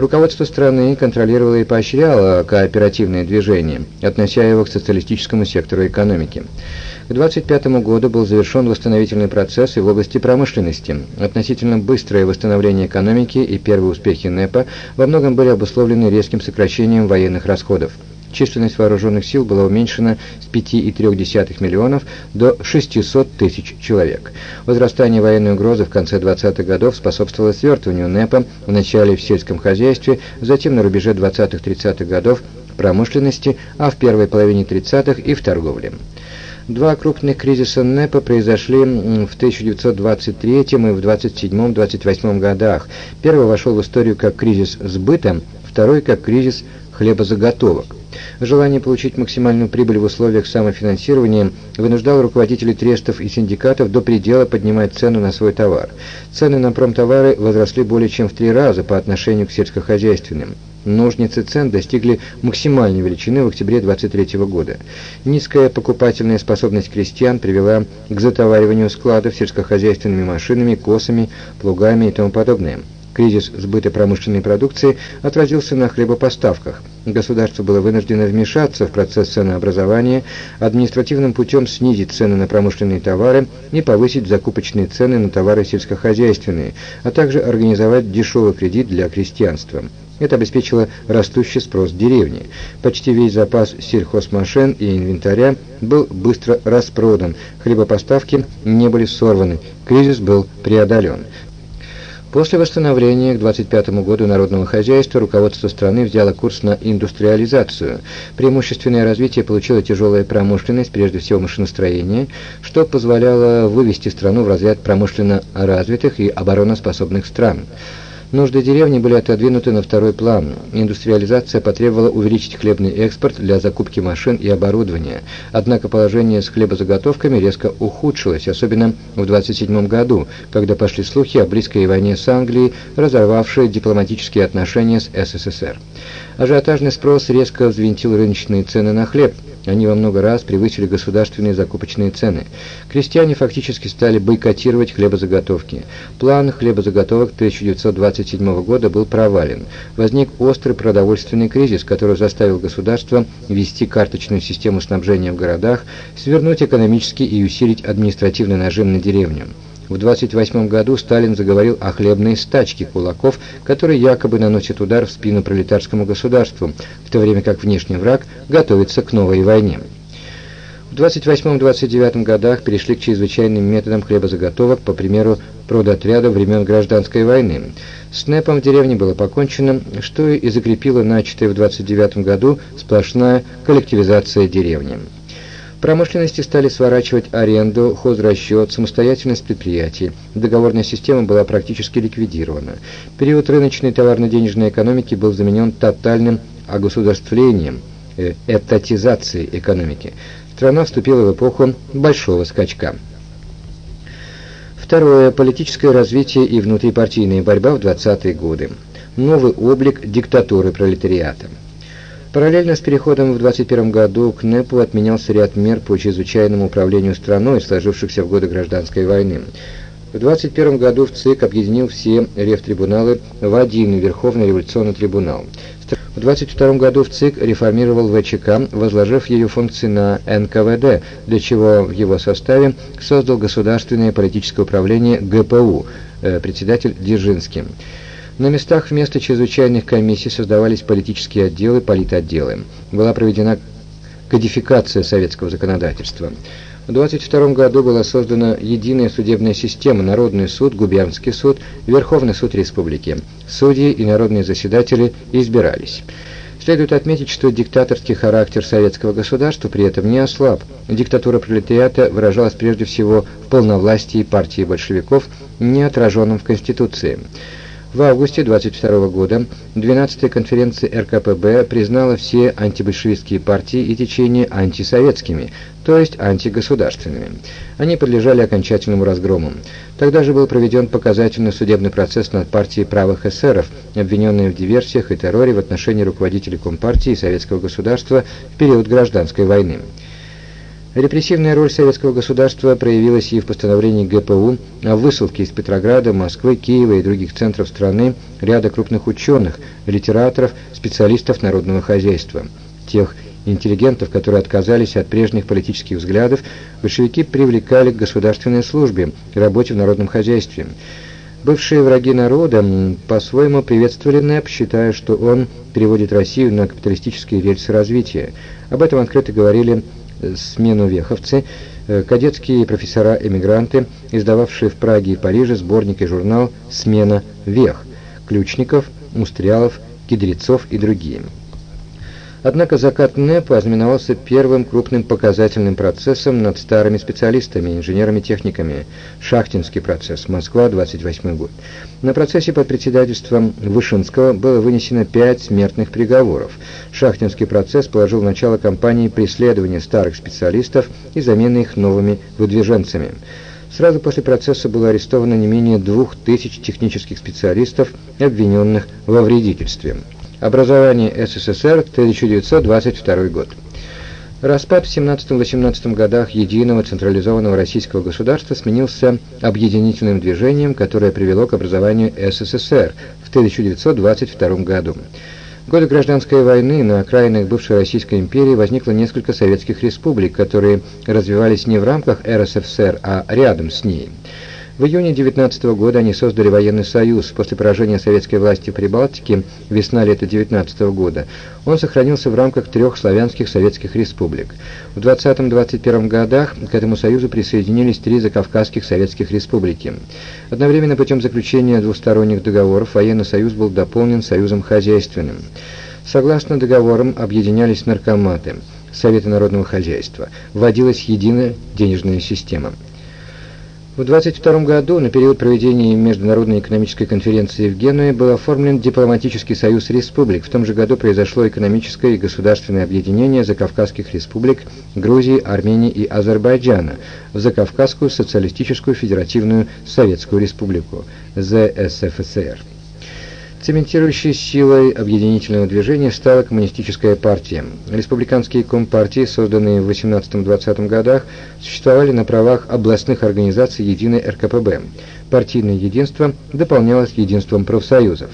Руководство страны контролировало и поощряло кооперативное движение, относя его к социалистическому сектору экономики. К 1925 году был завершен восстановительный процесс и в области промышленности. Относительно быстрое восстановление экономики и первые успехи НЭПа во многом были обусловлены резким сокращением военных расходов. Численность вооруженных сил была уменьшена с 5,3 миллионов до 600 тысяч человек. Возрастание военной угрозы в конце 20-х годов способствовало свертыванию НЭПа вначале в сельском хозяйстве, затем на рубеже 20-30-х годов промышленности, а в первой половине 30-х и в торговле. Два крупных кризиса НЭПа произошли в 1923 и в 27-28 годах. Первый вошел в историю как кризис сбыта, второй как кризис хлебозаготовок. Желание получить максимальную прибыль в условиях самофинансирования вынуждало руководителей трестов и синдикатов до предела поднимать цену на свой товар. Цены на промтовары возросли более чем в три раза по отношению к сельскохозяйственным. Ножницы цен достигли максимальной величины в октябре 23 года. Низкая покупательная способность крестьян привела к затовариванию складов сельскохозяйственными машинами, косами, плугами и тому подобное. Кризис сбыта промышленной продукции отразился на хлебопоставках. Государство было вынуждено вмешаться в процесс ценообразования, административным путем снизить цены на промышленные товары и повысить закупочные цены на товары сельскохозяйственные, а также организовать дешевый кредит для крестьянства. Это обеспечило растущий спрос деревни. Почти весь запас сельхозмашин и инвентаря был быстро распродан, хлебопоставки не были сорваны, кризис был преодолен. После восстановления к 25 году народного хозяйства руководство страны взяло курс на индустриализацию. Преимущественное развитие получила тяжелая промышленность, прежде всего машиностроение, что позволяло вывести страну в разряд промышленно развитых и обороноспособных стран. Нужды деревни были отодвинуты на второй план. Индустриализация потребовала увеличить хлебный экспорт для закупки машин и оборудования. Однако положение с хлебозаготовками резко ухудшилось, особенно в 27 году, когда пошли слухи о близкой войне с Англией, разорвавшей дипломатические отношения с СССР. Ажиотажный спрос резко взвинтил рыночные цены на хлеб. Они во много раз превысили государственные закупочные цены. Крестьяне фактически стали бойкотировать хлебозаготовки. План хлебозаготовок 1927 года был провален. Возник острый продовольственный кризис, который заставил государство ввести карточную систему снабжения в городах, свернуть экономический и усилить административный нажим на деревню. В 28 году Сталин заговорил о хлебной стачке кулаков, которые якобы наносят удар в спину пролетарскому государству, в то время как внешний враг готовится к новой войне. В 28-29 годах перешли к чрезвычайным методам хлебозаготовок, по примеру продотряда времен Гражданской войны. С НЭПом в деревне было покончено, что и закрепило начатое в 29 году сплошная коллективизация деревни промышленности стали сворачивать аренду, хозрасчет, самостоятельность предприятий. Договорная система была практически ликвидирована. Период рыночной товарно-денежной экономики был заменен тотальным огосударствлением, э, этатизацией экономики. Страна вступила в эпоху большого скачка. Второе. Политическое развитие и внутрипартийная борьба в 20-е годы. Новый облик диктатуры пролетариата. Параллельно с переходом в 21 году к НЭПу отменялся ряд мер по чрезвычайному управлению страной, сложившихся в годы гражданской войны. В 21 году в ЦИК объединил все рефтрибуналы в один Верховный революционный трибунал. В 22 году в ЦИК реформировал ВЧК, возложив ее функции на НКВД, для чего в его составе создал Государственное политическое управление ГПУ, э, председатель Дзержинский. На местах вместо чрезвычайных комиссий создавались политические отделы, политотделы. Была проведена кодификация советского законодательства. В 1922 году была создана единая судебная система, Народный суд, Губернский суд, Верховный суд Республики. Судьи и народные заседатели избирались. Следует отметить, что диктаторский характер советского государства при этом не ослаб. Диктатура пролетариата выражалась прежде всего в полновластии партии большевиков, не отраженном в Конституции. В августе 22 года 12-я конференция РКПБ признала все антибольшевистские партии и течения антисоветскими, то есть антигосударственными. Они подлежали окончательному разгрому. Тогда же был проведен показательный судебный процесс над партией правых эсеров, обвиненные в диверсиях и терроре в отношении руководителей Компартии и Советского государства в период гражданской войны. Репрессивная роль советского государства проявилась и в постановлении ГПУ о высылке из Петрограда, Москвы, Киева и других центров страны ряда крупных ученых, литераторов, специалистов народного хозяйства. Тех интеллигентов, которые отказались от прежних политических взглядов, большевики привлекали к государственной службе и работе в народном хозяйстве. Бывшие враги народа по-своему приветствовали НЭП, считая, что он переводит Россию на капиталистические рельсы развития. Об этом открыто говорили смену веховцы, э, кадетские профессора-эмигранты, издававшие в Праге и Париже сборник и журнал «Смена вех», Ключников, Мустрялов, Кедрецов и другие. Однако закат НЭПа ознаменовался первым крупным показательным процессом над старыми специалистами, инженерами-техниками. Шахтинский процесс, Москва, 28 год. На процессе под председательством Вышинского было вынесено пять смертных приговоров. Шахтинский процесс положил начало кампании преследования старых специалистов и замены их новыми выдвиженцами. Сразу после процесса было арестовано не менее двух тысяч технических специалистов, обвиненных во вредительстве. Образование СССР, 1922 год. Распад в 17-18 годах единого централизованного российского государства сменился объединительным движением, которое привело к образованию СССР в 1922 году. В годы гражданской войны на окраинах бывшей Российской империи возникло несколько советских республик, которые развивались не в рамках РСФСР, а рядом с ней. В июне 19 года они создали военный союз. После поражения советской власти в Прибалтике весна-лето 19 года он сохранился в рамках трех славянских советских республик. В 20-21 годах к этому союзу присоединились три закавказских советских республики. Одновременно путем заключения двусторонних договоров военный союз был дополнен союзом хозяйственным. Согласно договорам объединялись наркоматы, Советы народного хозяйства, вводилась единая денежная система. В 22 году, на период проведения Международной экономической конференции в Генуе, был оформлен дипломатический союз республик. В том же году произошло экономическое и государственное объединение закавказских республик Грузии, Армении и Азербайджана в Закавказскую социалистическую федеративную Советскую республику ЗСФСР. Цементирующей силой объединительного движения стала коммунистическая партия. Республиканские компартии, созданные в 18-20 годах, существовали на правах областных организаций единой РКПБ. Партийное единство дополнялось единством профсоюзов.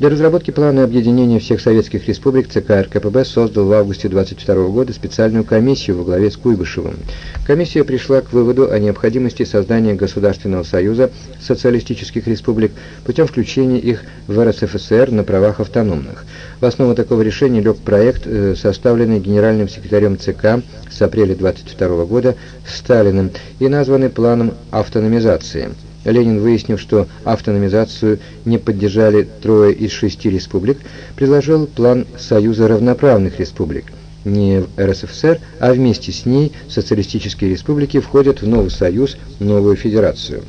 Для разработки плана объединения всех советских республик ЦК РКПБ создал в августе 22 года специальную комиссию во главе с Куйбышевым. Комиссия пришла к выводу о необходимости создания Государственного союза социалистических республик путем включения их в РСФСР на правах автономных. В основу такого решения лег проект, э, составленный генеральным секретарем ЦК с апреля 22 года Сталиным и названный планом автономизации. Ленин, выяснив, что автономизацию не поддержали трое из шести республик, предложил план Союза равноправных республик. Не в РСФСР, а вместе с ней социалистические республики входят в новый союз, новую федерацию.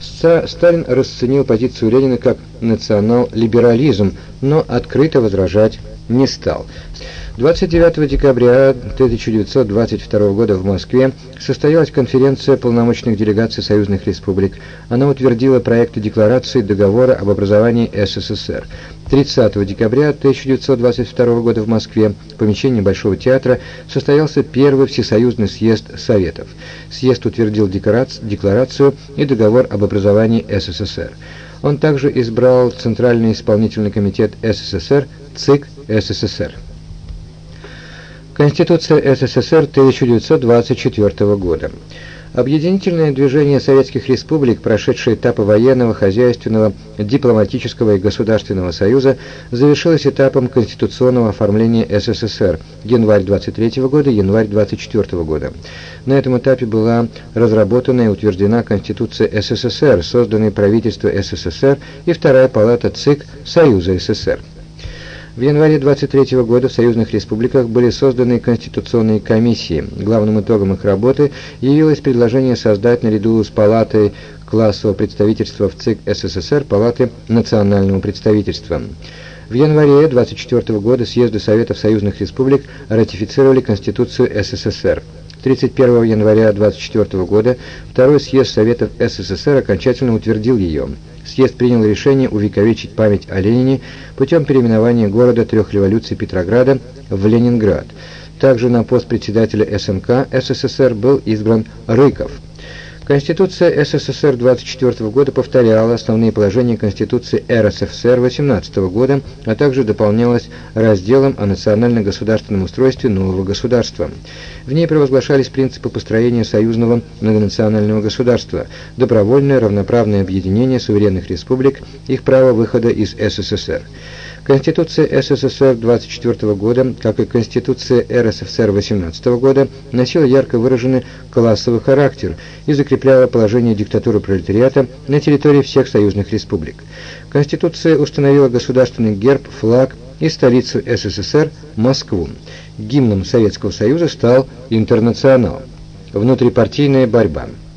Сталин расценил позицию Ленина как национал-либерализм, но открыто возражать не стал. 29 декабря 1922 года в Москве состоялась конференция полномочных делегаций союзных республик. Она утвердила проекты декларации договора об образовании СССР. 30 декабря 1922 года в Москве в помещении Большого театра состоялся первый всесоюзный съезд Советов. Съезд утвердил декларацию и договор об образовании СССР. Он также избрал Центральный исполнительный комитет СССР, ЦИК СССР. Конституция СССР 1924 года. Объединительное движение советских республик, прошедшее этапы военного, хозяйственного, дипломатического и государственного союза, завершилось этапом конституционного оформления СССР январь 23 года, январь 24 года. На этом этапе была разработана и утверждена Конституция СССР, созданное правительство СССР и Вторая палата ЦИК Союза СССР. В январе 23 года в союзных республиках были созданы конституционные комиссии. Главным итогом их работы явилось предложение создать наряду с палатой классового представительства в ЦИК СССР палаты национального представительства. В январе 24 года съезды Советов союзных республик ратифицировали Конституцию СССР. 31 января 24 года Второй съезд Советов СССР окончательно утвердил ее. Съезд принял решение увековечить память о Ленине путем переименования города трех революций Петрограда в Ленинград. Также на пост председателя СНК СССР был избран Рыков. Конституция СССР 24 года повторяла основные положения Конституции РСФСР 18 года, а также дополнялась разделом о национально-государственном устройстве нового государства. В ней провозглашались принципы построения союзного многонационального государства, добровольное равноправное объединение суверенных республик, их право выхода из СССР. Конституция СССР 24 года, как и Конституция РСФСР 18 года, носила ярко выраженный классовый характер и закрепляла положение диктатуры пролетариата на территории всех союзных республик. Конституция установила государственный герб, флаг и столицу СССР – Москву. Гимном Советского Союза стал «Интернационал». Внутрипартийная борьба –